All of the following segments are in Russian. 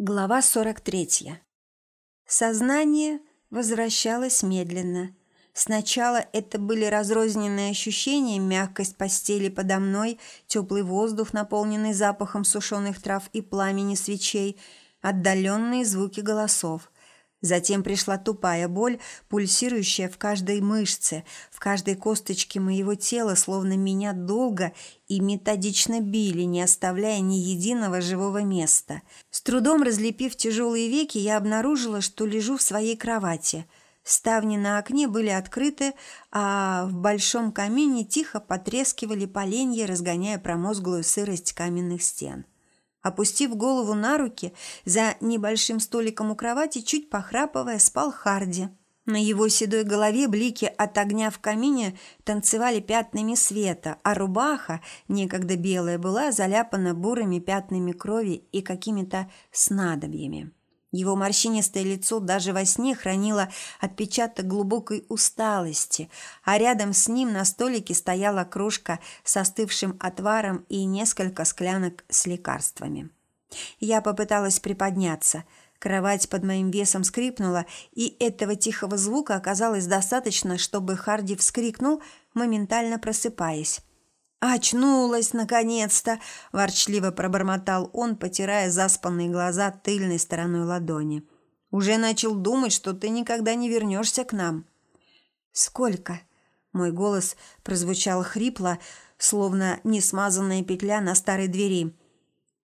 Глава 43. Сознание возвращалось медленно. Сначала это были разрозненные ощущения, мягкость постели подо мной, теплый воздух, наполненный запахом сушеных трав и пламени свечей, отдаленные звуки голосов – Затем пришла тупая боль, пульсирующая в каждой мышце, в каждой косточке моего тела, словно меня долго и методично били, не оставляя ни единого живого места. С трудом разлепив тяжелые веки, я обнаружила, что лежу в своей кровати. Ставни на окне были открыты, а в большом камине тихо потрескивали поленья, разгоняя промозглую сырость каменных стен. Опустив голову на руки, за небольшим столиком у кровати, чуть похрапывая, спал Харди. На его седой голове блики от огня в камине танцевали пятнами света, а рубаха, некогда белая, была заляпана бурыми пятнами крови и какими-то снадобьями. Его морщинистое лицо даже во сне хранило отпечаток глубокой усталости, а рядом с ним на столике стояла кружка с остывшим отваром и несколько склянок с лекарствами. Я попыталась приподняться. Кровать под моим весом скрипнула, и этого тихого звука оказалось достаточно, чтобы Харди вскрикнул, моментально просыпаясь. «Очнулась, наконец-то!» – ворчливо пробормотал он, потирая заспанные глаза тыльной стороной ладони. «Уже начал думать, что ты никогда не вернешься к нам». «Сколько?» – мой голос прозвучал хрипло, словно несмазанная петля на старой двери.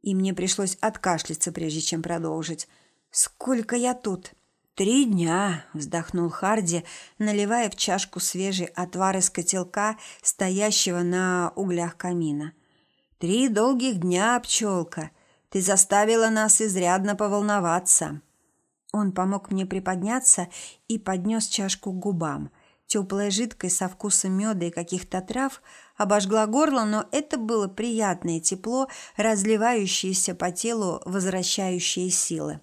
И мне пришлось откашляться, прежде чем продолжить. «Сколько я тут?» «Три дня», – вздохнул Харди, наливая в чашку свежий отвар из котелка, стоящего на углях камина. «Три долгих дня, пчелка. Ты заставила нас изрядно поволноваться». Он помог мне приподняться и поднес чашку к губам. Теплая жидкость со вкусом меда и каких-то трав обожгла горло, но это было приятное тепло, разливающееся по телу, возвращающее силы.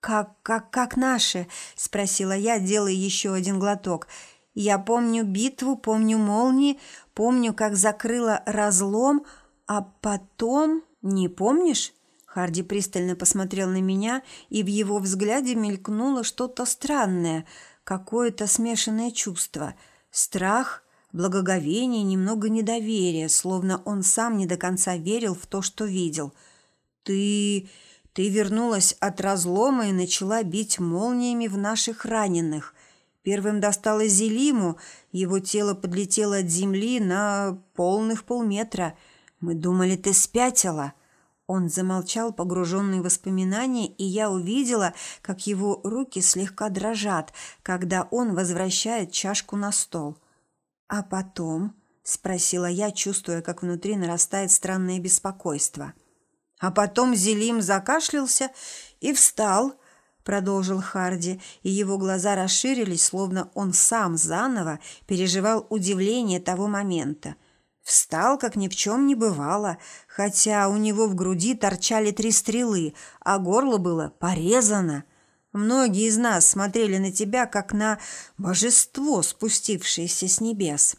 «Как, как, как наши?» – спросила я, делая еще один глоток. «Я помню битву, помню молнии, помню, как закрыла разлом, а потом... Не помнишь?» Харди пристально посмотрел на меня, и в его взгляде мелькнуло что-то странное, какое-то смешанное чувство. Страх, благоговение, немного недоверия, словно он сам не до конца верил в то, что видел. «Ты...» Ты вернулась от разлома и начала бить молниями в наших раненых. Первым досталось Зелиму, его тело подлетело от земли на полных полметра. Мы думали, ты спятила». Он замолчал, погруженный в воспоминания, и я увидела, как его руки слегка дрожат, когда он возвращает чашку на стол. «А потом?» – спросила я, чувствуя, как внутри нарастает странное беспокойство – а потом Зелим закашлялся и встал, продолжил Харди, и его глаза расширились, словно он сам заново переживал удивление того момента. Встал, как ни в чем не бывало, хотя у него в груди торчали три стрелы, а горло было порезано. Многие из нас смотрели на тебя, как на божество, спустившееся с небес.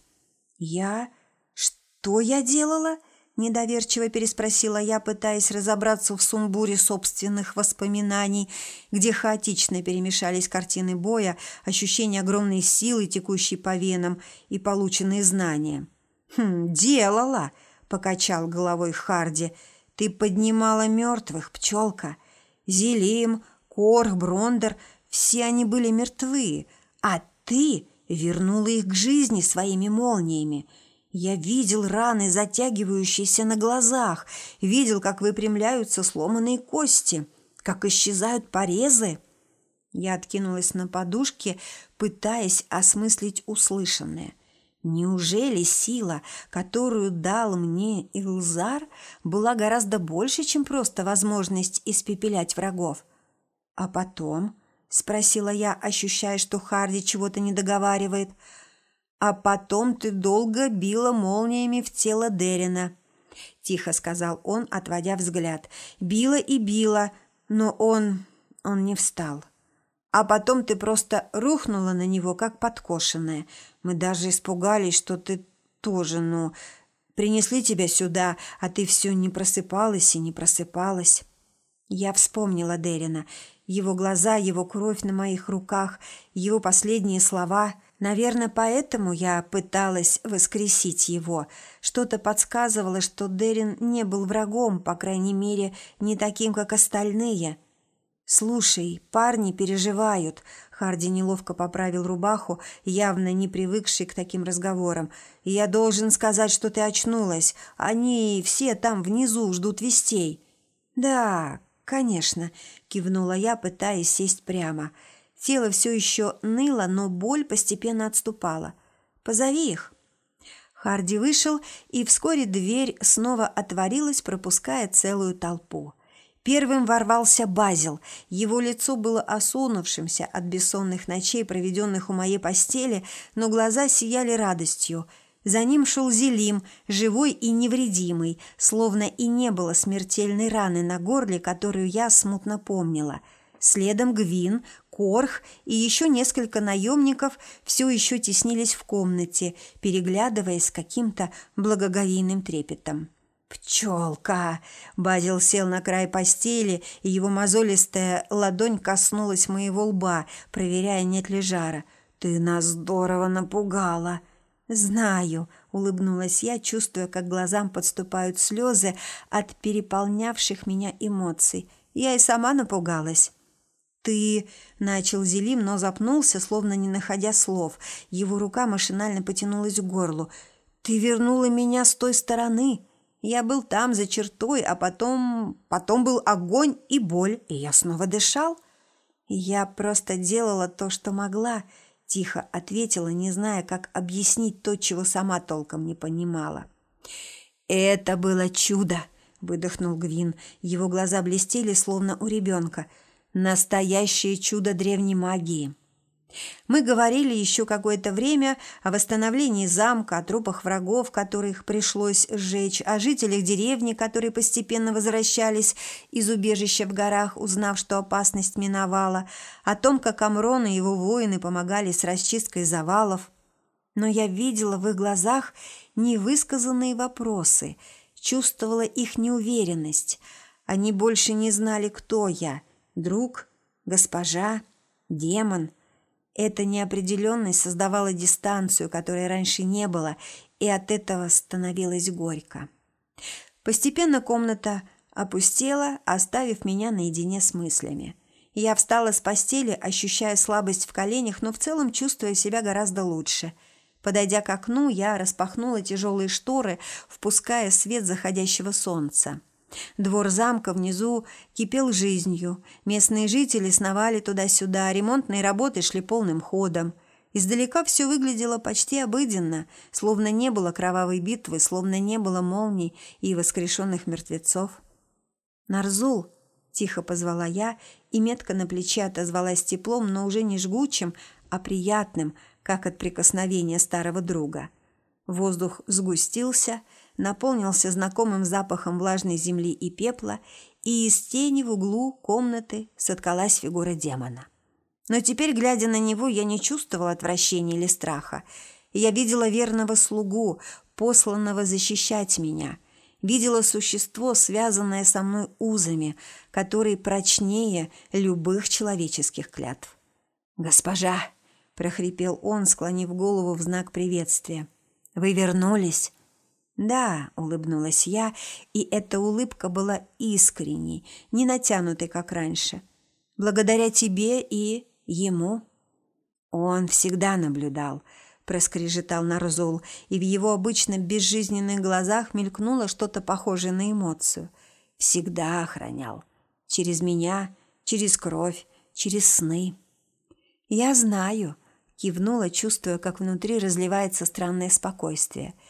Я... Что я делала? — Недоверчиво переспросила я, пытаясь разобраться в сумбуре собственных воспоминаний, где хаотично перемешались картины боя, ощущение огромной силы, текущей по венам, и полученные знания. «Хм, делала!» – покачал головой Харди. «Ты поднимала мертвых, пчелка. Зелим, Корх, Брондер – все они были мертвы, а ты вернула их к жизни своими молниями». Я видел раны, затягивающиеся на глазах, видел, как выпрямляются сломанные кости, как исчезают порезы. Я откинулась на подушке, пытаясь осмыслить услышанное. Неужели сила, которую дал мне Илзар, была гораздо больше, чем просто возможность испепелять врагов? А потом, спросила я, ощущая, что Харди чего-то не договаривает, — а потом ты долго била молниями в тело Дерина», – тихо сказал он, отводя взгляд. «Била и била, но он... он не встал. А потом ты просто рухнула на него, как подкошенная. Мы даже испугались, что ты тоже, ну... Принесли тебя сюда, а ты все не просыпалась и не просыпалась». Я вспомнила Дерина, его глаза, его кровь на моих руках, его последние слова. Наверное, поэтому я пыталась воскресить его. Что-то подсказывало, что Дерин не был врагом, по крайней мере, не таким, как остальные. «Слушай, парни переживают», — Харди неловко поправил рубаху, явно не привыкший к таким разговорам. «Я должен сказать, что ты очнулась. Они все там внизу ждут вестей». «Да, конечно», — кивнула я, пытаясь сесть прямо. Тело все еще ныло, но боль постепенно отступала. «Позови их». Харди вышел, и вскоре дверь снова отворилась, пропуская целую толпу. Первым ворвался Базил. Его лицо было осунувшимся от бессонных ночей, проведенных у моей постели, но глаза сияли радостью. За ним шел Зелим, живой и невредимый, словно и не было смертельной раны на горле, которую я смутно помнила. Следом Гвин, Корх и еще несколько наемников все еще теснились в комнате, переглядываясь каким-то благоговейным трепетом. «Пчелка!» Базил сел на край постели, и его мозолистая ладонь коснулась моего лба, проверяя, нет ли жара. «Ты нас здорово напугала!» «Знаю», — улыбнулась я, чувствуя, как глазам подступают слезы от переполнявших меня эмоций. Я и сама напугалась. «Ты...» — начал Зелим, но запнулся, словно не находя слов. Его рука машинально потянулась к горлу. «Ты вернула меня с той стороны!» Я был там, за чертой, а потом... Потом был огонь и боль, и я снова дышал. Я просто делала то, что могла, тихо ответила, не зная, как объяснить то, чего сама толком не понимала. «Это было чудо!» – выдохнул Гвин. Его глаза блестели, словно у ребенка. «Настоящее чудо древней магии!» Мы говорили еще какое-то время о восстановлении замка, о трупах врагов, которых пришлось сжечь, о жителях деревни, которые постепенно возвращались из убежища в горах, узнав, что опасность миновала, о том, как Амрон и его воины помогали с расчисткой завалов. Но я видела в их глазах невысказанные вопросы, чувствовала их неуверенность. Они больше не знали, кто я – друг, госпожа, демон – эта неопределенность создавала дистанцию, которой раньше не было, и от этого становилось горько. Постепенно комната опустела, оставив меня наедине с мыслями. Я встала с постели, ощущая слабость в коленях, но в целом чувствуя себя гораздо лучше. Подойдя к окну, я распахнула тяжелые шторы, впуская свет заходящего солнца. Двор замка внизу кипел жизнью. Местные жители сновали туда-сюда, ремонтные работы шли полным ходом. Издалека все выглядело почти обыденно, словно не было кровавой битвы, словно не было молний и воскрешенных мертвецов. «Нарзул!» – тихо позвала я, и метка на плече отозвалась теплом, но уже не жгучим, а приятным, как от прикосновения старого друга. Воздух сгустился – наполнился знакомым запахом влажной земли и пепла, и из тени в углу комнаты соткалась фигура демона. Но теперь, глядя на него, я не чувствовала отвращения или страха. Я видела верного слугу, посланного защищать меня. Видела существо, связанное со мной узами, которые прочнее любых человеческих клятв. «Госпожа!» – прохрипел он, склонив голову в знак приветствия. «Вы вернулись?» «Да», — улыбнулась я, и эта улыбка была искренней, не натянутой, как раньше. «Благодаря тебе и ему». Он всегда наблюдал, проскрежетал Нарзул, и в его обычно безжизненных глазах мелькнуло что-то похожее на эмоцию. Всегда охранял. Через меня, через кровь, через сны. «Я знаю», — кивнула, чувствуя, как внутри разливается странное спокойствие —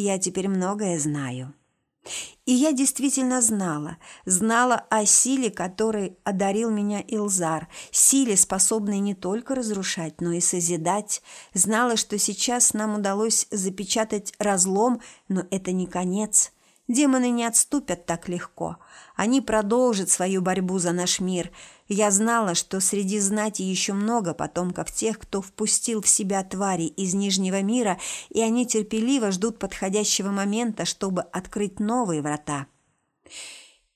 я теперь многое знаю. И я действительно знала, знала о силе, которой одарил меня Илзар, силе, способной не только разрушать, но и созидать. Знала, что сейчас нам удалось запечатать разлом, но это не конец. Демоны не отступят так легко. Они продолжат свою борьбу за наш мир. Я знала, что среди знати еще много потомков тех, кто впустил в себя твари из Нижнего мира, и они терпеливо ждут подходящего момента, чтобы открыть новые врата.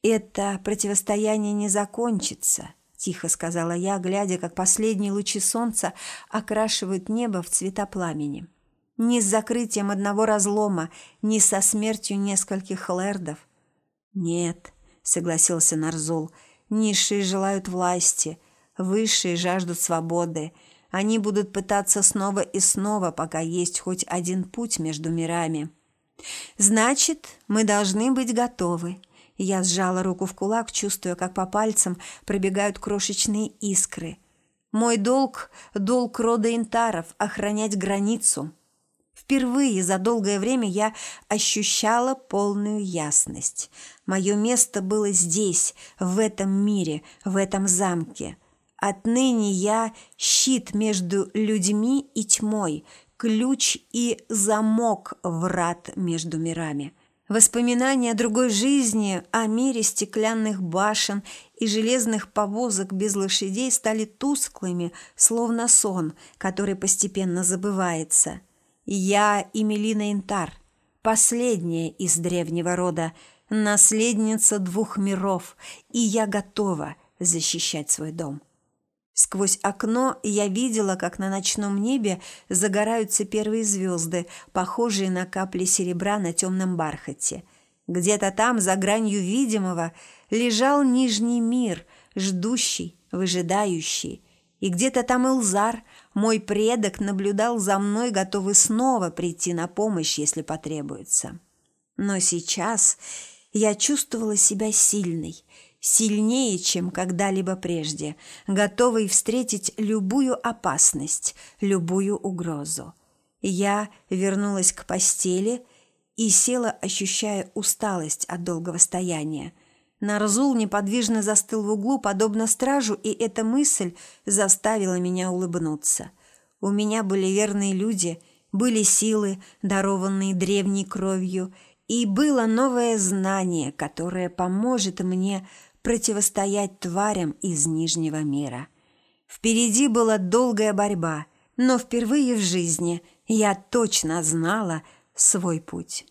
«Это противостояние не закончится», – тихо сказала я, глядя, как последние лучи солнца окрашивают небо в цвета пламени. «Ни с закрытием одного разлома, ни со смертью нескольких лэрдов». «Нет», – согласился Нарзул, – «низшие желают власти, высшие жаждут свободы. Они будут пытаться снова и снова, пока есть хоть один путь между мирами». «Значит, мы должны быть готовы», я сжала руку в кулак, чувствуя, как по пальцам пробегают крошечные искры. Мой долг – долг рода Интаров – охранять границу. Впервые за долгое время я ощущала полную ясность. Мое место было здесь, в этом мире, в этом замке. Отныне я – щит между людьми и тьмой, ключ и замок врат между мирами – Воспоминания о другой жизни, о мире стеклянных башен и железных повозок без лошадей стали тусклыми, словно сон, который постепенно забывается. Я и Мелина Интар, последняя из древнего рода, наследница двух миров, и я готова защищать свой дом. Сквозь окно я видела, как на ночном небе загораются первые звезды, похожие на капли серебра на темном бархате. Где-то там, за гранью видимого, лежал Нижний мир, ждущий, выжидающий. И где-то там Илзар, мой предок, наблюдал за мной, готовый снова прийти на помощь, если потребуется. Но сейчас я чувствовала себя сильной – сильнее, чем когда-либо прежде, готовый встретить любую опасность, любую угрозу. Я вернулась к постели и села, ощущая усталость от долгого стояния. Нарзул неподвижно застыл в углу, подобно стражу, и эта мысль заставила меня улыбнуться. У меня были верные люди, были силы, дарованные древней кровью, и было новое знание, которое поможет мне противостоять тварям из Нижнего мира. Впереди была долгая борьба, но впервые в жизни я точно знала свой путь.